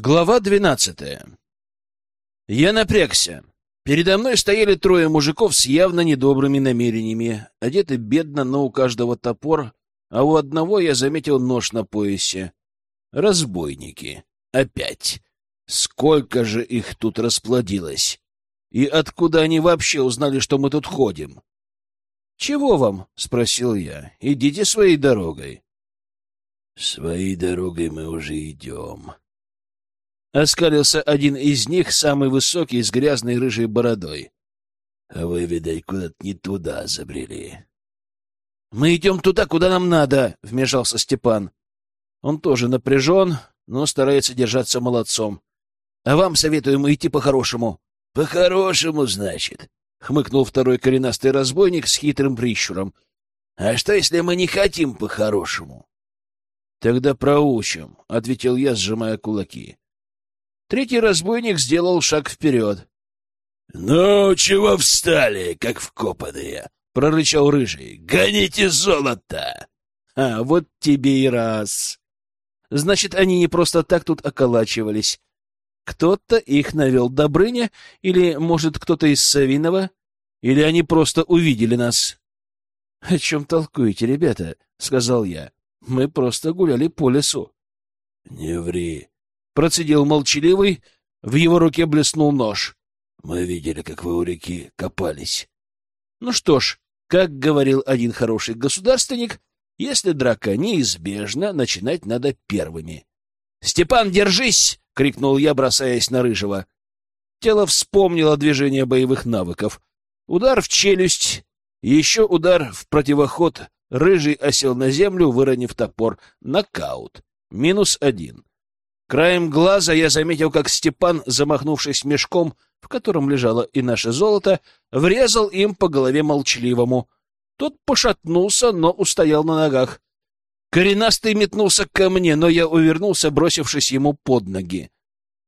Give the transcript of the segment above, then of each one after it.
Глава двенадцатая. Я напрягся. Передо мной стояли трое мужиков с явно недобрыми намерениями, одеты бедно, но у каждого топор, а у одного я заметил нож на поясе. Разбойники. Опять. Сколько же их тут расплодилось? И откуда они вообще узнали, что мы тут ходим? — Чего вам? — спросил я. — Идите своей дорогой. — Своей дорогой мы уже идем, Оскалился один из них, самый высокий, с грязной рыжей бородой. — вы, видать, куда-то не туда забрели. — Мы идем туда, куда нам надо, — вмешался Степан. Он тоже напряжен, но старается держаться молодцом. — А вам советуем идти по-хорошему. — По-хорошему, значит, — хмыкнул второй коренастый разбойник с хитрым прищуром. — А что, если мы не хотим по-хорошему? — Тогда проучим, — ответил я, сжимая кулаки. Третий разбойник сделал шаг вперед. — Ну, чего встали, как вкопанные? — прорычал рыжий. — Гоните золото! — А, вот тебе и раз. Значит, они не просто так тут околачивались. Кто-то их навел Добрыня, или, может, кто-то из Савинова, или они просто увидели нас. — О чем толкуете, ребята? — сказал я. — Мы просто гуляли по лесу. — Не ври, Процедил молчаливый, в его руке блеснул нож. Мы видели, как вы у реки копались. Ну что ж, как говорил один хороший государственник, если драка неизбежна, начинать надо первыми. «Степан, держись!» — крикнул я, бросаясь на Рыжего. Тело вспомнило движение боевых навыков. Удар в челюсть, еще удар в противоход. Рыжий осел на землю, выронив топор. Нокаут. Минус один. Краем глаза я заметил, как Степан, замахнувшись мешком, в котором лежало и наше золото, врезал им по голове молчаливому. Тот пошатнулся, но устоял на ногах. Коренастый метнулся ко мне, но я увернулся, бросившись ему под ноги.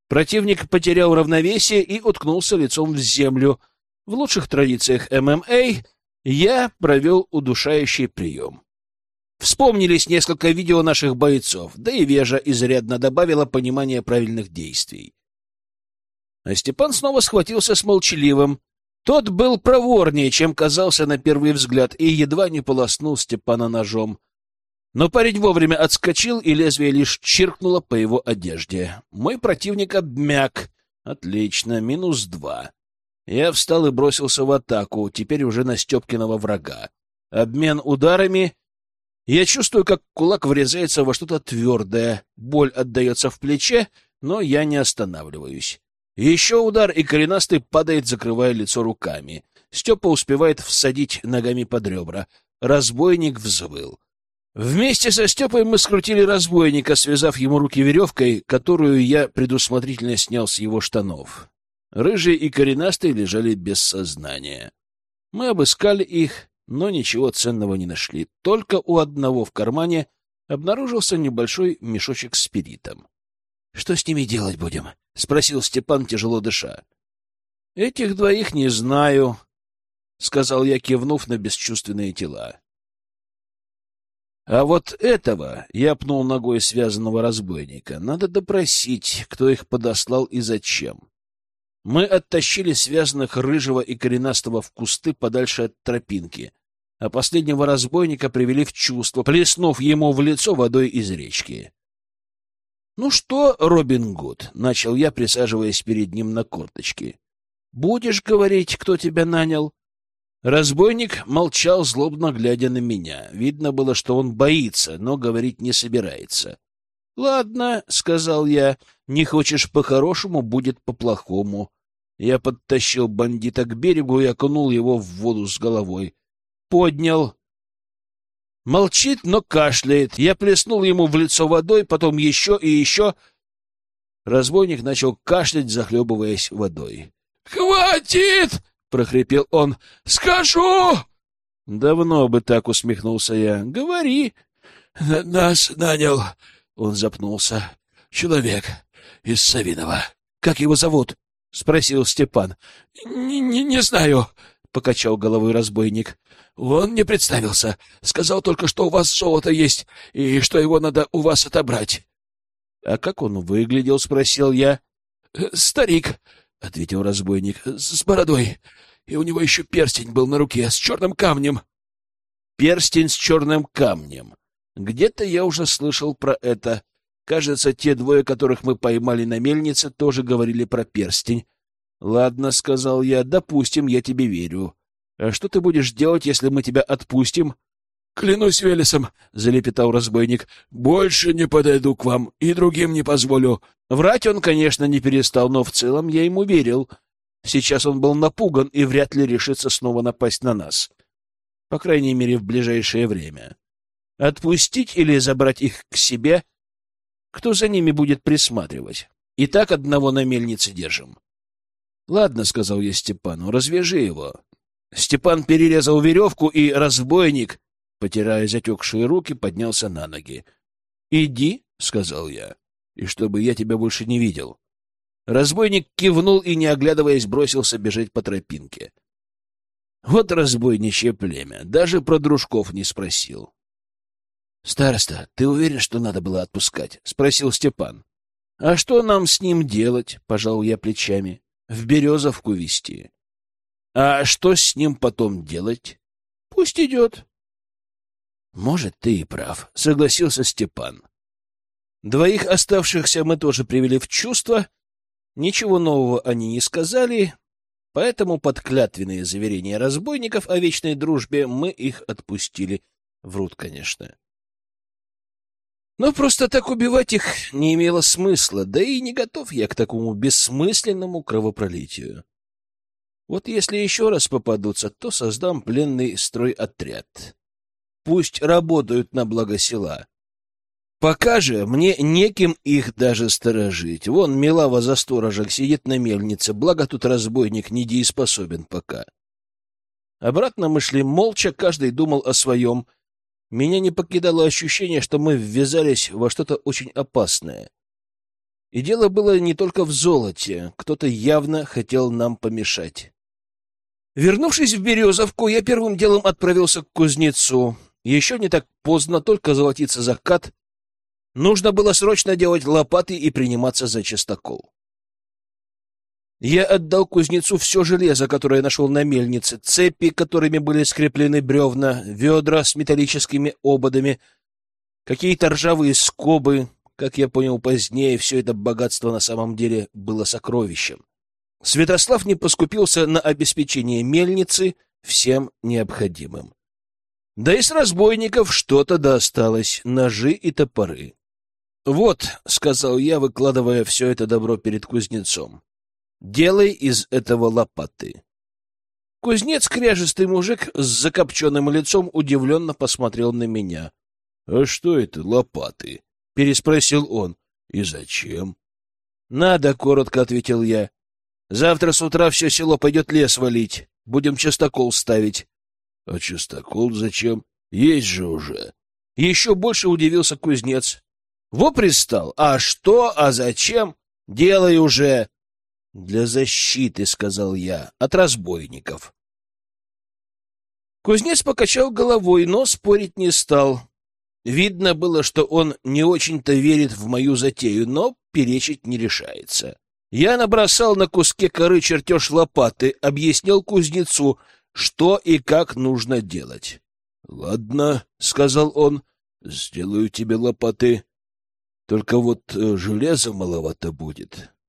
Противник потерял равновесие и уткнулся лицом в землю. В лучших традициях ММА я провел удушающий прием. Вспомнились несколько видео наших бойцов, да и Вежа изрядно добавила понимания правильных действий. А Степан снова схватился с молчаливым. Тот был проворнее, чем казался на первый взгляд, и едва не полоснул Степана ножом. Но парень вовремя отскочил, и лезвие лишь чиркнуло по его одежде. Мой противник обмяк. Отлично, минус два. Я встал и бросился в атаку, теперь уже на Степкиного врага. Обмен ударами, я чувствую, как кулак врезается во что-то твердое, боль отдается в плече, но я не останавливаюсь. Еще удар, и коренастый падает, закрывая лицо руками. Степа успевает всадить ногами под ребра. Разбойник взвыл. Вместе со Степой мы скрутили разбойника, связав ему руки веревкой, которую я предусмотрительно снял с его штанов. Рыжий и коренастый лежали без сознания. Мы обыскали их, но ничего ценного не нашли. Только у одного в кармане обнаружился небольшой мешочек с спиритом. — Что с ними делать будем? — спросил Степан, тяжело дыша. — Этих двоих не знаю, — сказал я, кивнув на бесчувственные тела. — А вот этого, — я пнул ногой связанного разбойника, — надо допросить, кто их подослал и зачем. Мы оттащили связанных рыжего и коренастого в кусты подальше от тропинки, а последнего разбойника привели в чувство, плеснув ему в лицо водой из речки. — Ну что, Робин Гуд, — начал я, присаживаясь перед ним на корточки, — будешь говорить, кто тебя нанял? Разбойник молчал, злобно глядя на меня. Видно было, что он боится, но говорить не собирается. — Ладно, — сказал я, — не хочешь по-хорошему, будет по-плохому. Я подтащил бандита к берегу и окунул его в воду с головой поднял. Молчит, но кашляет. Я плеснул ему в лицо водой, потом еще и еще. Разбойник начал кашлять, захлебываясь водой. «Хватит!» — прохрипел он. «Скажу!» «Давно бы так усмехнулся я. Говори!» «Нас нанял...» — он запнулся. «Человек из Савинова. Как его зовут?» — спросил Степан. «Не, не, не знаю», — покачал головой разбойник. Он не представился. Сказал только, что у вас золото есть и что его надо у вас отобрать. А как он выглядел, спросил я. «Э, старик, ответил разбойник, с бородой. И у него еще перстень был на руке с черным камнем. Перстень с черным камнем. Где-то я уже слышал про это. Кажется, те двое, которых мы поймали на мельнице, тоже говорили про перстень. Ладно, сказал я, допустим, я тебе верю. А что ты будешь делать, если мы тебя отпустим? Клянусь Велесом, залепетал разбойник. Больше не подойду к вам и другим не позволю. Врать он, конечно, не перестал, но в целом я ему верил. Сейчас он был напуган и вряд ли решится снова напасть на нас. По крайней мере, в ближайшее время. Отпустить или забрать их к себе? Кто за ними будет присматривать? И так одного на мельнице держим. Ладно, сказал я Степану, развяжи его. Степан перерезал веревку, и разбойник, потирая затекшие руки, поднялся на ноги. Иди, сказал я, и чтобы я тебя больше не видел. Разбойник кивнул и, не оглядываясь, бросился бежать по тропинке. Вот разбойничье племя, даже про дружков не спросил. — Староста, ты уверен, что надо было отпускать? — спросил Степан. — А что нам с ним делать? — пожал я плечами. — В Березовку вести. — А что с ним потом делать? — Пусть идет. — Может, ты и прав, — согласился Степан. Двоих оставшихся мы тоже привели в чувство — Ничего нового они не сказали, поэтому под клятвенные заверения разбойников о вечной дружбе мы их отпустили. Врут, конечно. Но просто так убивать их не имело смысла, да и не готов я к такому бессмысленному кровопролитию. Вот если еще раз попадутся, то создам пленный стройотряд. Пусть работают на благо села. Пока же мне неким их даже сторожить. Вон Милава за сторожек сидит на мельнице, благо тут разбойник недееспособен пока. Обратно мы шли молча, каждый думал о своем. Меня не покидало ощущение, что мы ввязались во что-то очень опасное. И дело было не только в золоте, кто-то явно хотел нам помешать. Вернувшись в Березовку, я первым делом отправился к кузнецу. Еще не так поздно, только золотится закат, Нужно было срочно делать лопаты и приниматься за частокол. Я отдал кузнецу все железо, которое нашел на мельнице, цепи, которыми были скреплены бревна, ведра с металлическими ободами, какие-то ржавые скобы. Как я понял позднее, все это богатство на самом деле было сокровищем. Святослав не поскупился на обеспечение мельницы всем необходимым. Да и с разбойников что-то досталось — ножи и топоры. «Вот», — сказал я, выкладывая все это добро перед кузнецом, — «делай из этого лопаты». Кузнец, кряжистый мужик с закопченным лицом, удивленно посмотрел на меня. — А что это лопаты? — переспросил он. — И зачем? — Надо, — коротко ответил я. — Завтра с утра все село пойдет лес валить. Будем частокол ставить. — А частокол зачем? Есть же уже. Еще больше удивился кузнец. Во пристал. А что, а зачем? Делай уже. Для защиты, сказал я, от разбойников. Кузнец покачал головой, но спорить не стал. Видно было, что он не очень-то верит в мою затею, но перечить не решается. Я набросал на куске коры чертеж лопаты, объяснил кузнецу, что и как нужно делать. — Ладно, — сказал он, — сделаю тебе лопаты. Только вот э, железа маловато будет. —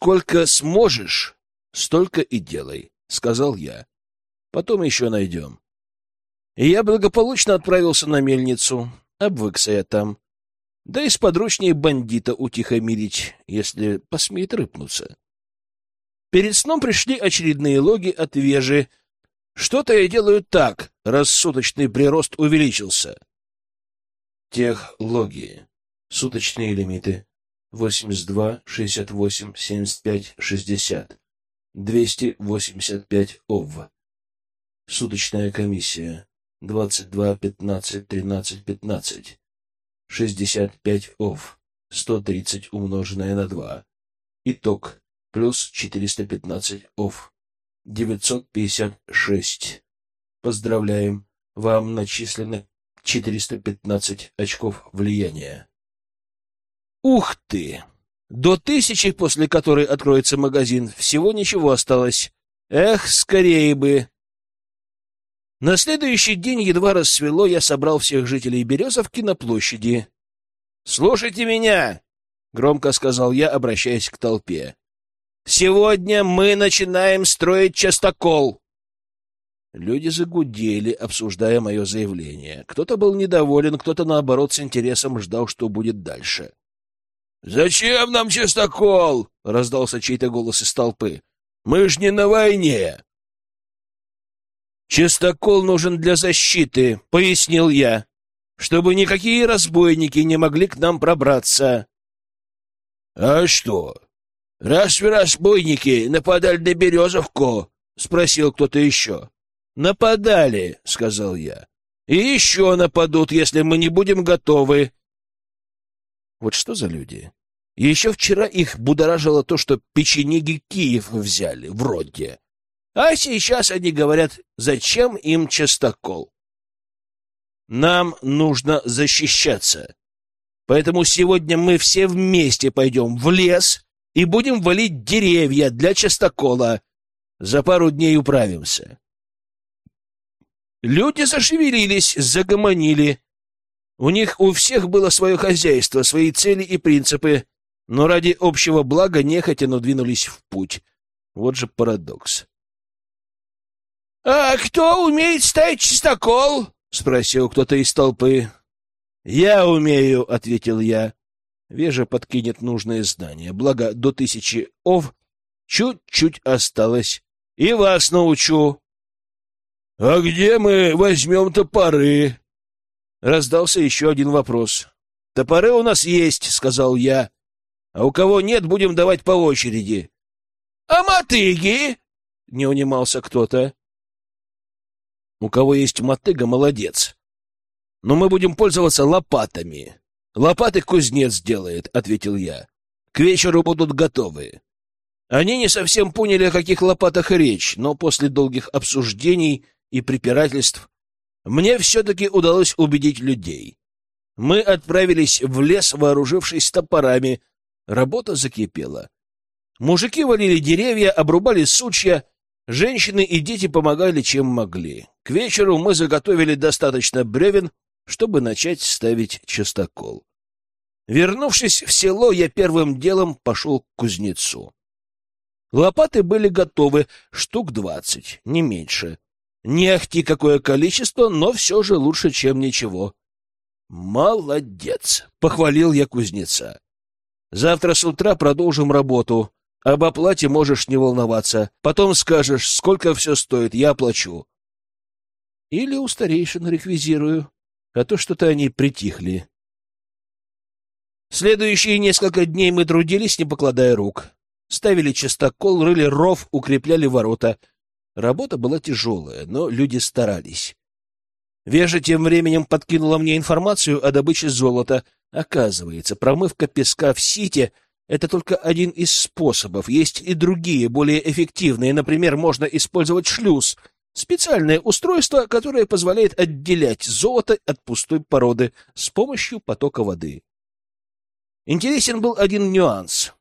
Сколько сможешь, столько и делай, — сказал я. Потом еще найдем. И я благополучно отправился на мельницу. Обвыкся я там. Да и сподручнее бандита утихомирить, если посмеет рыпнуться. Перед сном пришли очередные логи от вежи. Что-то я делаю так, раз суточный прирост увеличился. Тех логи. Суточные лимиты. 82, 68, 75, 60. 285 ОВ. Суточная комиссия. 22, 15, 13, 15. 65 ОВ. 130 умноженное на 2. Итог. Плюс 415 ОВ. 956. Поздравляем. Вам начислено 415 очков влияния. Ух ты! До тысячи, после которой откроется магазин, всего ничего осталось. Эх, скорее бы! На следующий день едва рассвело, я собрал всех жителей Березовки на площади. «Слушайте меня!» — громко сказал я, обращаясь к толпе. «Сегодня мы начинаем строить частокол!» Люди загудели, обсуждая мое заявление. Кто-то был недоволен, кто-то, наоборот, с интересом ждал, что будет дальше. «Зачем нам частокол?» — раздался чей-то голос из толпы. «Мы ж не на войне!» «Частокол нужен для защиты», — пояснил я, «чтобы никакие разбойники не могли к нам пробраться». «А что? Разве разбойники нападали на Березовку?» — спросил кто-то еще. «Нападали», — сказал я. «И еще нападут, если мы не будем готовы». Вот что за люди? Еще вчера их будоражило то, что печенеги Киев взяли, вроде. А сейчас они говорят, зачем им частокол? Нам нужно защищаться. Поэтому сегодня мы все вместе пойдем в лес и будем валить деревья для частокола. За пару дней управимся. Люди зашевелились, загомонили. У них у всех было свое хозяйство, свои цели и принципы, но ради общего блага нехотя, но двинулись в путь. Вот же парадокс. — А кто умеет ставить чистокол? — спросил кто-то из толпы. — Я умею, — ответил я. Вежа подкинет нужное здание, благо до тысячи ов чуть-чуть осталось. И вас научу. — А где мы возьмем топоры? Раздался еще один вопрос. — Топоры у нас есть, — сказал я. — А у кого нет, будем давать по очереди. — А мотыги? — не унимался кто-то. — У кого есть мотыга, молодец. Но мы будем пользоваться лопатами. Лопаты кузнец делает, — ответил я. К вечеру будут готовы. Они не совсем поняли, о каких лопатах речь, но после долгих обсуждений и препирательств, мне все-таки удалось убедить людей. Мы отправились в лес, вооружившись топорами. Работа закипела. Мужики валили деревья, обрубали сучья, женщины и дети помогали, чем могли. К вечеру мы заготовили достаточно бревен, чтобы начать ставить частокол. Вернувшись в село, я первым делом пошел к кузнецу. Лопаты были готовы, штук двадцать, не меньше. Не ахти какое количество, но все же лучше, чем ничего. «Молодец!» — похвалил я кузнеца. «Завтра с утра продолжим работу. Об оплате можешь не волноваться. Потом скажешь, сколько все стоит, я оплачу». Или у старейшин реквизирую, а то что-то они притихли. Следующие несколько дней мы трудились, не покладая рук. Ставили частокол, рыли ров, укрепляли ворота — Работа была тяжелая, но люди старались. Вежа тем временем подкинула мне информацию о добыче золота. Оказывается, промывка песка в сите — это только один из способов. Есть и другие, более эффективные. Например, можно использовать шлюз — специальное устройство, которое позволяет отделять золото от пустой породы с помощью потока воды. Интересен был один нюанс.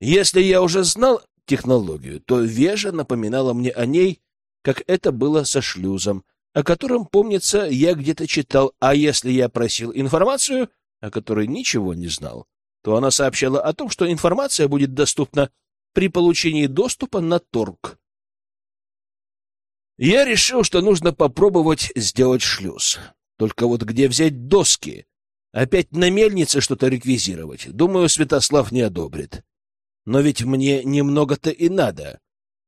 Если я уже знал технологию, то Вежа напоминала мне о ней, как это было со шлюзом, о котором, помнится, я где-то читал, а если я просил информацию, о которой ничего не знал, то она сообщала о том, что информация будет доступна при получении доступа на торг. Я решил, что нужно попробовать сделать шлюз. Только вот где взять доски? Опять на мельнице что-то реквизировать. Думаю, Святослав не одобрит. Но ведь мне немного-то и надо.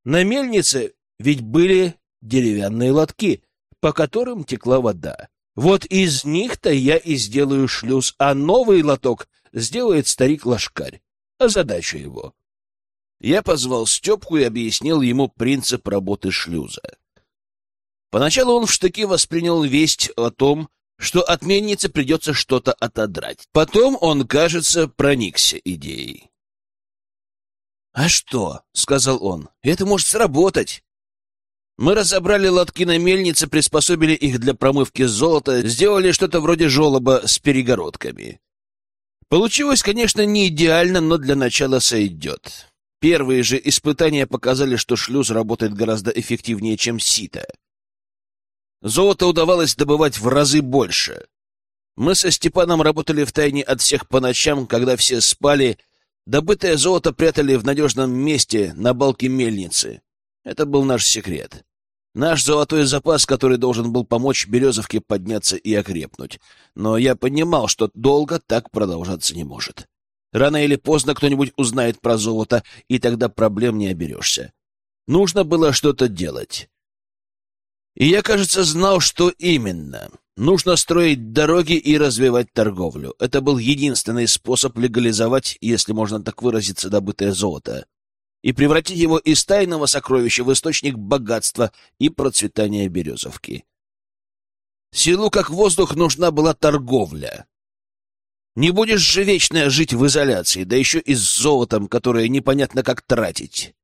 На мельнице ведь были деревянные лотки, по которым текла вода. Вот из них-то я и сделаю шлюз, а новый лоток сделает старик-лошкарь. Озадачу его. Я позвал Степку и объяснил ему принцип работы шлюза. Поначалу он в штыки воспринял весть о том, что от мельницы придется что-то отодрать. Потом он, кажется, проникся идеей. «А что?» — сказал он. «Это может сработать». Мы разобрали лотки на мельнице, приспособили их для промывки золота, сделали что-то вроде желоба с перегородками. Получилось, конечно, не идеально, но для начала сойдет. Первые же испытания показали, что шлюз работает гораздо эффективнее, чем сито. Золото удавалось добывать в разы больше. Мы со Степаном работали в тайне от всех по ночам, когда все спали. Добытое золото прятали в надежном месте на балке мельницы. Это был наш секрет. Наш золотой запас, который должен был помочь Березовке подняться и окрепнуть. Но я понимал, что долго так продолжаться не может. Рано или поздно кто-нибудь узнает про золото, и тогда проблем не оберешься. Нужно было что-то делать. И я, кажется, знал, что именно. Нужно строить дороги и развивать торговлю. Это был единственный способ легализовать, если можно так выразиться, добытое золото, и превратить его из тайного сокровища в источник богатства и процветания Березовки. Силу как воздух нужна была торговля. Не будешь же вечно жить в изоляции, да еще и с золотом, которое непонятно как тратить.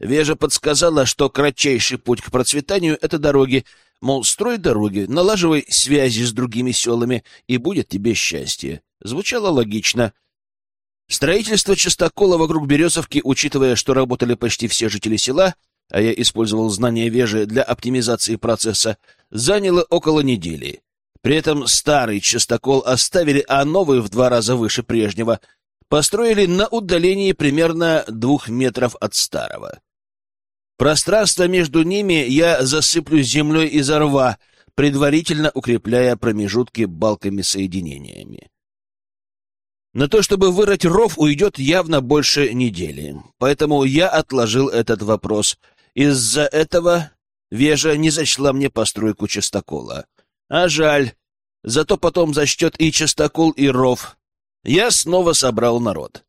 Вежа подсказала, что кратчайший путь к процветанию — это дороги. Мол, строй дороги, налаживай связи с другими селами, и будет тебе счастье. Звучало логично. Строительство частокола вокруг Березовки, учитывая, что работали почти все жители села, а я использовал знания Вежи для оптимизации процесса, заняло около недели. При этом старый частокол оставили, а новый в два раза выше прежнего построили на удалении примерно двух метров от старого. Пространство между ними я засыплю землей из рва, предварительно укрепляя промежутки балками-соединениями. На то, чтобы вырыть ров, уйдет явно больше недели. Поэтому я отложил этот вопрос. Из-за этого Вежа не зачла мне постройку частокола. А жаль. Зато потом зачтет и частокол, и ров. Я снова собрал народ.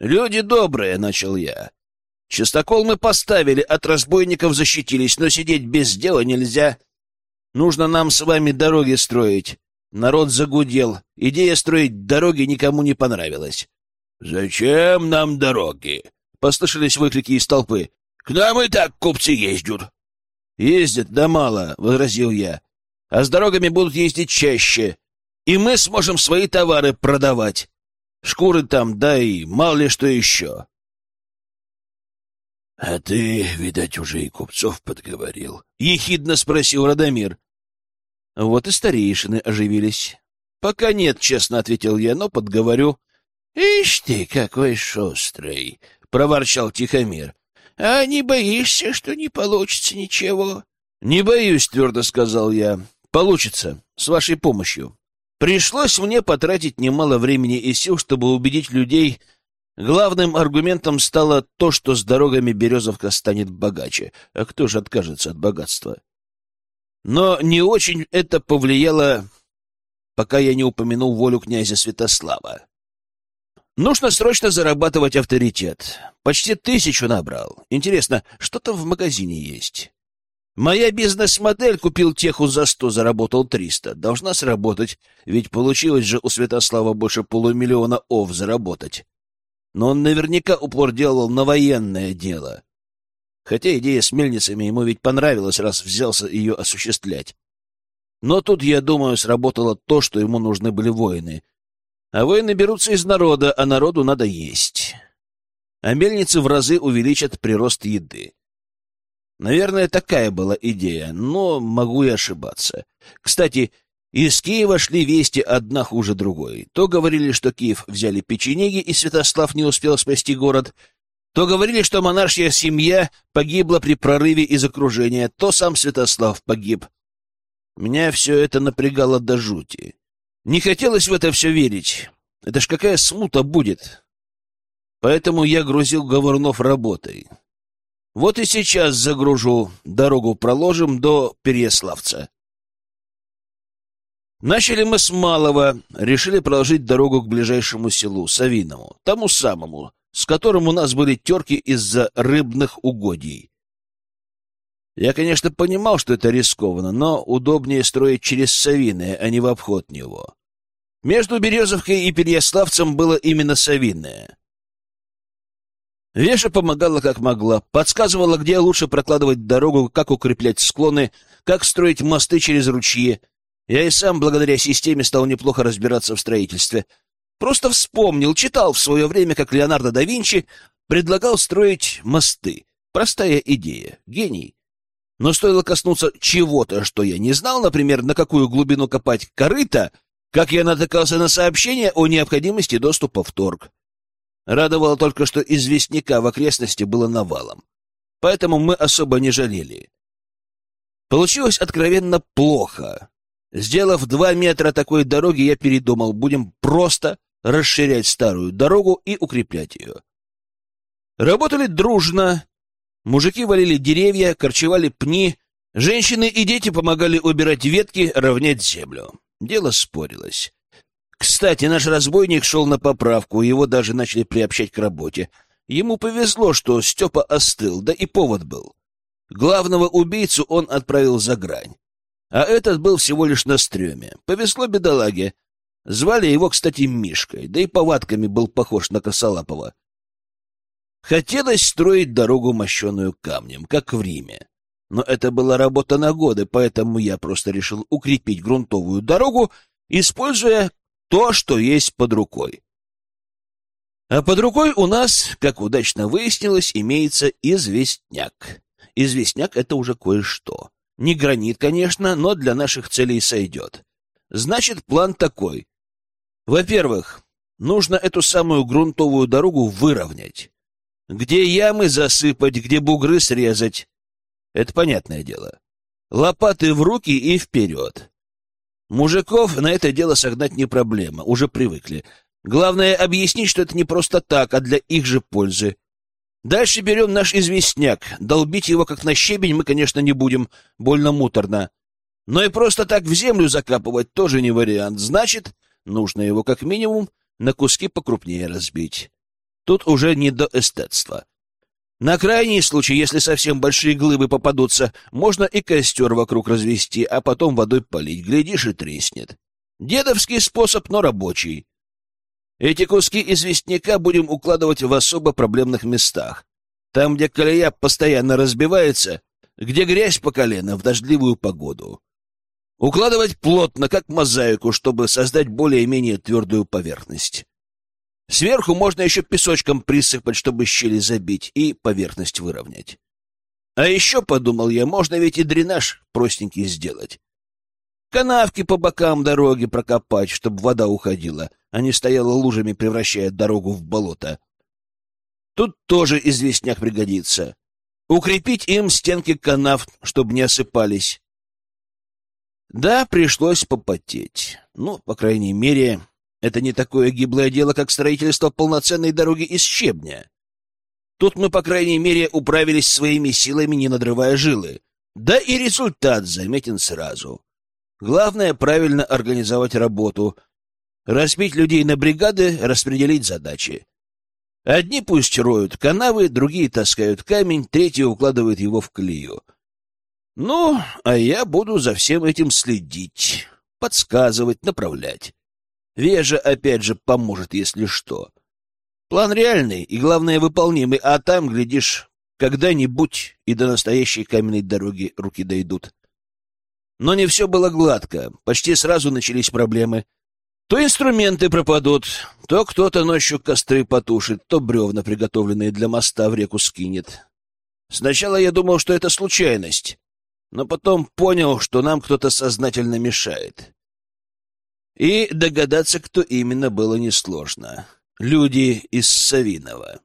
«Люди добрые», — начал я. «Частокол мы поставили, от разбойников защитились, но сидеть без дела нельзя. Нужно нам с вами дороги строить». Народ загудел. Идея строить дороги никому не понравилась. «Зачем нам дороги?» — послышались выкрики из толпы. «К нам и так купцы ездят». «Ездят, да мало», — возразил я а с дорогами будут ездить чаще, и мы сможем свои товары продавать. Шкуры там, да и мало ли что еще. — А ты, видать, уже и купцов подговорил? — ехидно спросил Радомир. Вот и старейшины оживились. — Пока нет, — честно ответил я, — но подговорю. — Ишь ты, какой шустрый! — проворчал Тихомир. — А не боишься, что не получится ничего? — Не боюсь, — твердо сказал я. Получится, с вашей помощью. Пришлось мне потратить немало времени и сил, чтобы убедить людей. Главным аргументом стало то, что с дорогами Березовка станет богаче. А кто же откажется от богатства? Но не очень это повлияло, пока я не упомянул волю князя Святослава. Нужно срочно зарабатывать авторитет. Почти тысячу набрал. Интересно, что там в магазине есть? Моя бизнес-модель купил теху за сто, заработал триста. Должна сработать, ведь получилось же у Святослава больше полумиллиона ов заработать. Но он наверняка упор делал на военное дело. Хотя идея с мельницами ему ведь понравилась, раз взялся ее осуществлять. Но тут, я думаю, сработало то, что ему нужны были воины. А воины берутся из народа, а народу надо есть. А мельницы в разы увеличат прирост еды. Наверное, такая была идея, но могу и ошибаться. Кстати, из Киева шли вести одна хуже другой. То говорили, что Киев взяли печенеги, и Святослав не успел спасти город, то говорили, что монаршья семья погибла при прорыве из окружения, то сам Святослав погиб. Меня все это напрягало до жути. Не хотелось в это все верить. Это ж какая смута будет. Поэтому я грузил Говорнов работой. Вот и сейчас загружу, дорогу проложим до Переяславца. Начали мы с малого, решили проложить дорогу к ближайшему селу, Савиному, тому самому, с которым у нас были терки из-за рыбных угодий. Я, конечно, понимал, что это рискованно, но удобнее строить через Савиное, а не в обход него. Между Березовкой и Переяславцем было именно Савиное. Веша помогала как могла, подсказывала, где лучше прокладывать дорогу, как укреплять склоны, как строить мосты через ручьи. Я и сам, благодаря системе, стал неплохо разбираться в строительстве. Просто вспомнил, читал в свое время, как Леонардо да Винчи предлагал строить мосты. Простая идея. Гений. Но стоило коснуться чего-то, что я не знал, например, на какую глубину копать корыто, как я натыкался на сообщение о необходимости доступа в торг. Радовало только, что известняка в окрестности было навалом. Поэтому мы особо не жалели. Получилось откровенно плохо. Сделав два метра такой дороги, я передумал, будем просто расширять старую дорогу и укреплять ее. Работали дружно. Мужики валили деревья, корчевали пни, женщины и дети помогали убирать ветки, равнять землю. Дело спорилось. Кстати, наш разбойник шел на поправку, его даже начали приобщать к работе. Ему повезло, что Степа остыл, да и повод был. Главного убийцу он отправил за грань. А этот был всего лишь на стреме. Повезло бедолаге. Звали его, кстати, Мишкой, да и повадками был похож на Косолапова. Хотелось строить дорогу, мощеную камнем, как в Риме. Но это была работа на годы, поэтому я просто решил укрепить грунтовую дорогу, используя то, что есть под рукой. А под рукой у нас, как удачно выяснилось, имеется известняк. Известняк — это уже кое-что. Не гранит, конечно, но для наших целей сойдет. Значит, план такой. Во-первых, нужно эту самую грунтовую дорогу выровнять. Где ямы засыпать, где бугры срезать. Это понятное дело. Лопаты в руки и вперед. Мужиков на это дело согнать не проблема, уже привыкли. Главное объяснить, что это не просто так, а для их же пользы. Дальше берем наш известняк. Долбить его как на щебень мы, конечно, не будем, больно муторно. Но и просто так в землю закапывать тоже не вариант. Значит, нужно его как минимум на куски покрупнее разбить. Тут уже не до эстетства. На крайний случай, если совсем большие глыбы попадутся, можно и костер вокруг развести, а потом водой полить. Глядишь, и треснет. Дедовский способ, но рабочий. Эти куски известняка будем укладывать в особо проблемных местах. Там, где колея постоянно разбивается, где грязь по колено в дождливую погоду. Укладывать плотно, как мозаику, чтобы создать более-менее твердую поверхность. Сверху можно еще песочком присыпать, чтобы щели забить и поверхность выровнять. А еще, подумал я, можно ведь и дренаж простенький сделать. Канавки по бокам дороги прокопать, чтобы вода уходила — а не стояла лужами, превращая дорогу в болото. Тут тоже известняк пригодится. Укрепить им стенки канав, чтобы не осыпались. Да, пришлось попотеть. Ну, по крайней мере, это не такое гиблое дело, как строительство полноценной дороги из щебня. Тут мы, по крайней мере, управились своими силами, не надрывая жилы. Да и результат заметен сразу. Главное — правильно организовать работу — Разбить людей на бригады, распределить задачи. Одни пусть роют канавы, другие таскают камень, третьи укладывают его в клею. Ну, а я буду за всем этим следить, подсказывать, направлять. Вежа, опять же, поможет, если что. План реальный и, главное, выполнимый, а там, глядишь, когда-нибудь и до настоящей каменной дороги руки дойдут. Но не все было гладко. Почти сразу начались проблемы — то инструменты пропадут, то кто-то ночью костры потушит, то бревна, приготовленные для моста, в реку скинет. Сначала я думал, что это случайность, но потом понял, что нам кто-то сознательно мешает. И догадаться, кто именно, было несложно. Люди из Савинова.